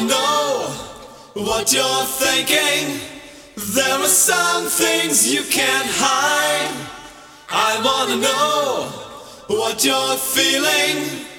wanna know what you're thinking. There are some things you can't hide. I wanna know what you're feeling.